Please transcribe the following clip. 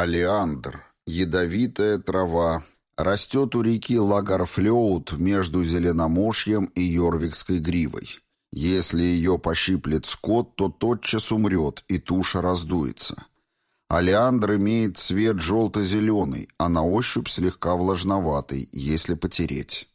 Алиандр. Ядовитая трава. Растет у реки Лагарфлеут между Зеленомошьем и Йорвикской гривой. Если ее пощиплет скот, то тотчас умрет, и туша раздуется. Алиандр имеет цвет желто-зеленый, а на ощупь слегка влажноватый, если потереть.